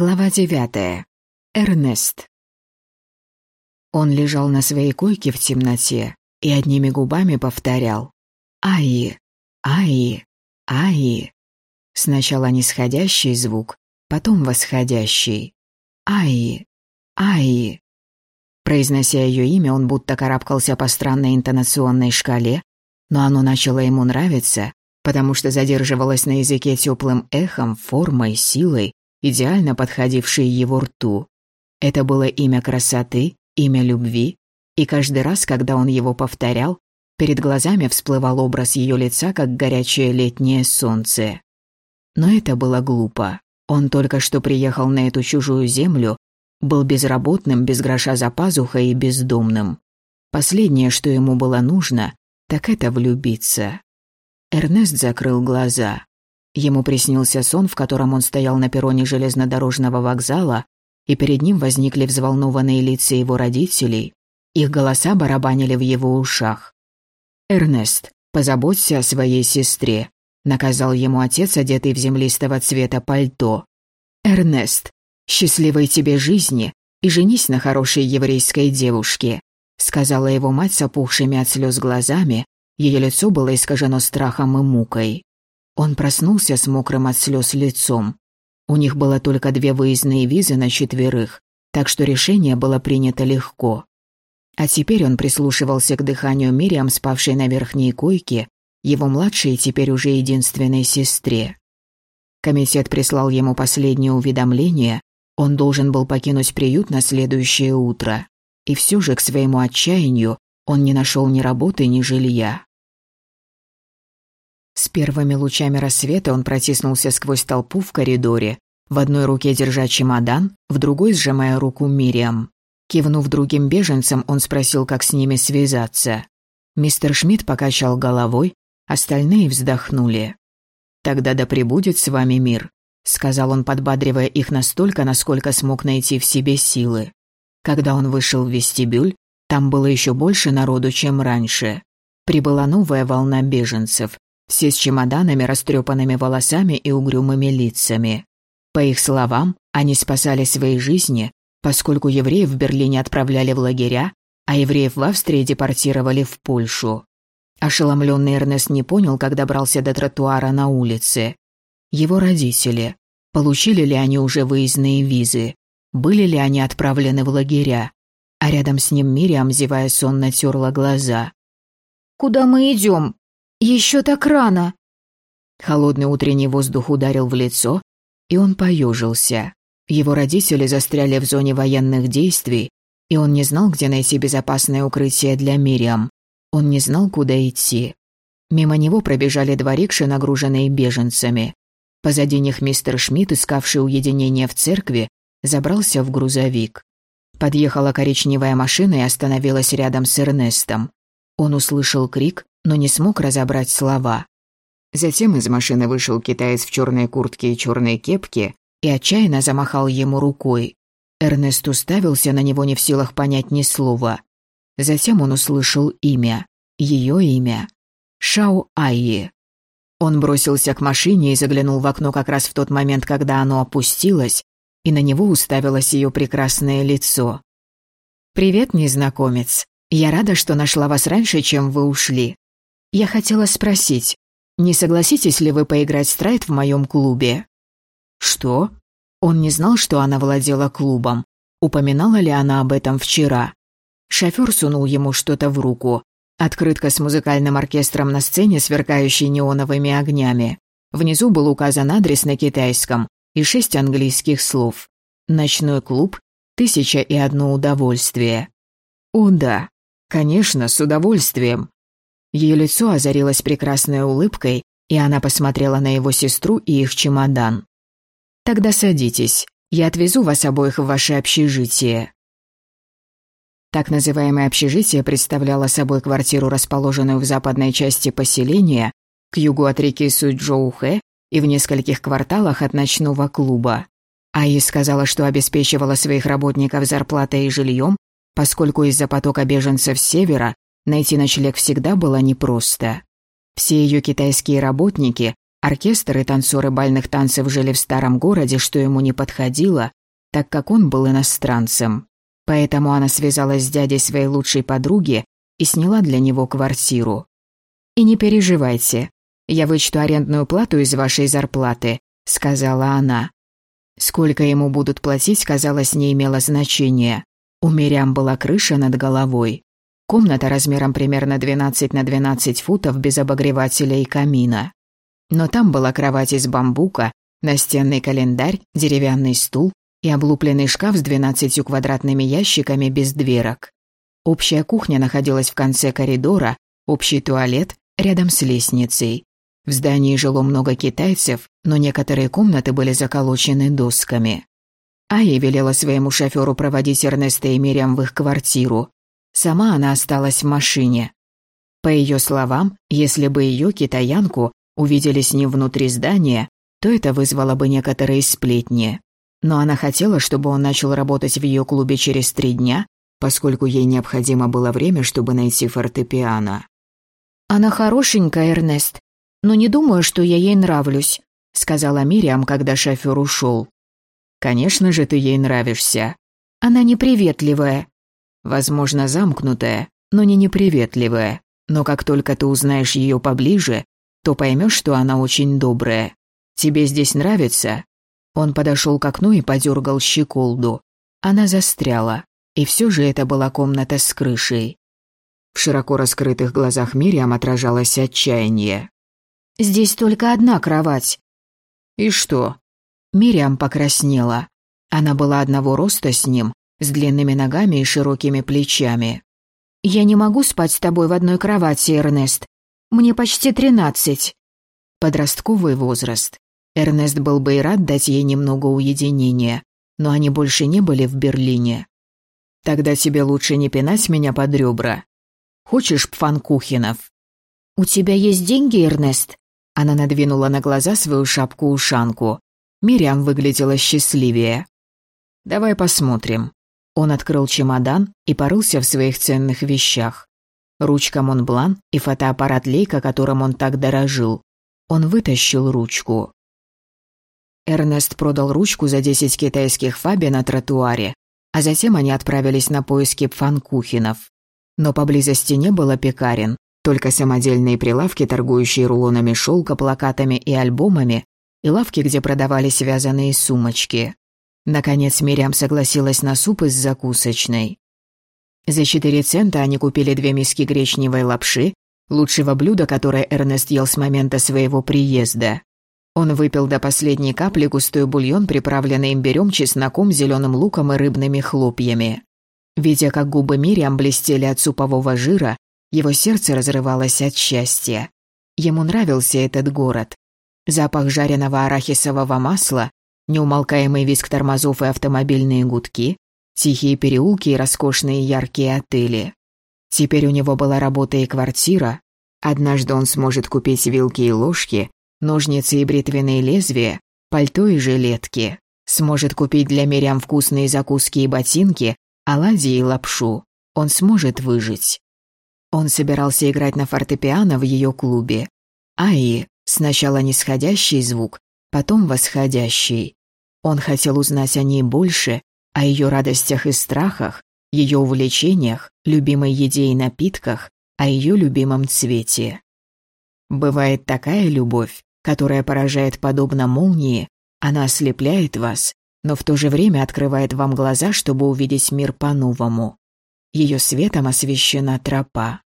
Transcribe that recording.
Глава девятая. Эрнест. Он лежал на своей койке в темноте и одними губами повторял «Аи, аи, аи». Сначала нисходящий звук, потом восходящий. «Аи, аи». Произнося ее имя, он будто карабкался по странной интонационной шкале, но оно начало ему нравиться, потому что задерживалось на языке теплым эхом, формой, силой, идеально подходившей его рту. Это было имя красоты, имя любви, и каждый раз, когда он его повторял, перед глазами всплывал образ ее лица, как горячее летнее солнце. Но это было глупо. Он только что приехал на эту чужую землю, был безработным, без гроша за пазухой и бездомным. Последнее, что ему было нужно, так это влюбиться. Эрнест закрыл глаза. Ему приснился сон, в котором он стоял на перроне железнодорожного вокзала, и перед ним возникли взволнованные лица его родителей. Их голоса барабанили в его ушах. «Эрнест, позаботься о своей сестре», — наказал ему отец, одетый в землистого цвета пальто. «Эрнест, счастливой тебе жизни и женись на хорошей еврейской девушке», — сказала его мать с опухшими от слез глазами. Ее лицо было искажено страхом и мукой. Он проснулся с мокрым от слез лицом. У них было только две выездные визы на четверых, так что решение было принято легко. А теперь он прислушивался к дыханию Мириам, спавшей на верхней койке, его младшей теперь уже единственной сестре. Комитет прислал ему последнее уведомление, он должен был покинуть приют на следующее утро. И все же, к своему отчаянию, он не нашел ни работы, ни жилья. С первыми лучами рассвета он протиснулся сквозь толпу в коридоре, в одной руке держа чемодан, в другой сжимая руку Мириам. Кивнув другим беженцам, он спросил, как с ними связаться. Мистер Шмидт покачал головой, остальные вздохнули. «Тогда да пребудет с вами мир», — сказал он, подбадривая их настолько, насколько смог найти в себе силы. Когда он вышел в вестибюль, там было еще больше народу, чем раньше. Прибыла новая волна беженцев, все с чемоданами, растрепанными волосами и угрюмыми лицами. По их словам, они спасали свои жизни, поскольку евреев в Берлине отправляли в лагеря, а евреев в Австрии депортировали в Польшу. Ошеломленный Эрнест не понял, как добрался до тротуара на улице. Его родители. Получили ли они уже выездные визы? Были ли они отправлены в лагеря? А рядом с ним Мириам, зевая сонно, терла глаза. «Куда мы идем?» Еще так рано!» Холодный утренний воздух ударил в лицо, и он поежился. Его родители застряли в зоне военных действий, и он не знал, где найти безопасное укрытие для Мириам. Он не знал, куда идти. Мимо него пробежали два рикши, нагруженные беженцами. Позади них мистер Шмидт, искавший уединение в церкви, забрался в грузовик. Подъехала коричневая машина и остановилась рядом с Эрнестом. Он услышал крик, но не смог разобрать слова. Затем из машины вышел китаец в черной куртке и черной кепке и отчаянно замахал ему рукой. Эрнест уставился на него не в силах понять ни слова. Затем он услышал имя. Ее имя. Шао Айи. Он бросился к машине и заглянул в окно как раз в тот момент, когда оно опустилось, и на него уставилось ее прекрасное лицо. «Привет, незнакомец. Я рада, что нашла вас раньше, чем вы ушли. Я хотела спросить, не согласитесь ли вы поиграть страйт в моем клубе?» «Что?» Он не знал, что она владела клубом. Упоминала ли она об этом вчера? Шофер сунул ему что-то в руку. Открытка с музыкальным оркестром на сцене, сверкающей неоновыми огнями. Внизу был указан адрес на китайском и шесть английских слов. «Ночной клуб. Тысяча и одно удовольствие». «О да, конечно, с удовольствием. Ее лицо озарилось прекрасной улыбкой, и она посмотрела на его сестру и их чемодан. «Тогда садитесь. Я отвезу вас обоих в ваше общежитие». Так называемое общежитие представляло собой квартиру, расположенную в западной части поселения, к югу от реки Суйчжоухэ и в нескольких кварталах от ночного клуба. Аи сказала, что обеспечивала своих работников зарплатой и жильем, поскольку из-за потока беженцев с севера Найти ночлег всегда было непросто. Все ее китайские работники Оркестр и танцоры бальных танцев жили в старом городе, что ему не подходило, так как он был иностранцем. Поэтому она связалась с дядей своей лучшей подруги и сняла для него квартиру. «И не переживайте, я вычту арендную плату из вашей зарплаты», — сказала она. Сколько ему будут платить, казалось, не имело значения. У Мириам была крыша над головой. Комната размером примерно 12 на 12 футов без обогревателя и камина. Но там была кровать из бамбука, настенный календарь, деревянный стул и облупленный шкаф с 12 квадратными ящиками без дверок. Общая кухня находилась в конце коридора, общий туалет рядом с лестницей. В здании жило много китайцев, но некоторые комнаты были заколочены досками. Ая велела своему шоферу проводить Эрнеста и Мириам в их квартиру. Сама она осталась в машине. По ее словам, если бы ее, китаянку, увидели с ним внутри здания, то это вызвало бы некоторые сплетни. Но она хотела, чтобы он начал работать в ее клубе через три дня, поскольку ей необходимо было время, чтобы найти фортепиано. «Она хорошенькая, Эрнест, но не думаю, что я ей нравлюсь», сказала Мириам, когда шофер ушел. «Конечно же ты ей нравишься». «Она неприветливая». «Возможно, замкнутая, но не неприветливая. Но как только ты узнаешь ее поближе, то поймешь, что она очень добрая. Тебе здесь нравится?» Он подошел к окну и подергал щеколду. Она застряла. И все же это была комната с крышей. В широко раскрытых глазах Мириам отражалось отчаяние. «Здесь только одна кровать». «И что?» Мириам покраснела. Она была одного роста с ним, с длинными ногами и широкими плечами. «Я не могу спать с тобой в одной кровати, Эрнест. Мне почти тринадцать». Подростковый возраст. Эрнест был бы и рад дать ей немного уединения, но они больше не были в Берлине. «Тогда тебе лучше не пинать меня под ребра. Хочешь пфанкухинов?» «У тебя есть деньги, Эрнест?» Она надвинула на глаза свою шапку-ушанку. Мириам выглядела счастливее. «Давай посмотрим». Он открыл чемодан и порылся в своих ценных вещах. Ручка Монблан и фотоаппарат Лейка, которым он так дорожил. Он вытащил ручку. Эрнест продал ручку за 10 китайских фаби на тротуаре, а затем они отправились на поиски пфанкухинов. Но поблизости не было пекарен, только самодельные прилавки, торгующие рулонами шелка, плакатами и альбомами, и лавки, где продавали связанные сумочки. Наконец Мириам согласилась на суп из закусочной. За 4 цента они купили две миски гречневой лапши, лучшего блюда, которое Эрнест ел с момента своего приезда. Он выпил до последней капли густой бульон, приправленный имбирем, чесноком, зеленым луком и рыбными хлопьями. Видя, как губы Мириам блестели от супового жира, его сердце разрывалось от счастья. Ему нравился этот город. Запах жареного арахисового масла, неумолкаемый визг тормозов и автомобильные гудки, тихие переулки и роскошные яркие отели. Теперь у него была работа и квартира. Однажды он сможет купить вилки и ложки, ножницы и бритвенные лезвия, пальто и жилетки. Сможет купить для Мирям вкусные закуски и ботинки, оладьи и лапшу. Он сможет выжить. Он собирался играть на фортепиано в ее клубе. Аи, сначала нисходящий звук, потом восходящий. Он хотел узнать о ней больше, о ее радостях и страхах, ее увлечениях, любимой еде и напитках, о ее любимом цвете. Бывает такая любовь, которая поражает подобно молнии, она ослепляет вас, но в то же время открывает вам глаза, чтобы увидеть мир по-новому. Ее светом освещена тропа.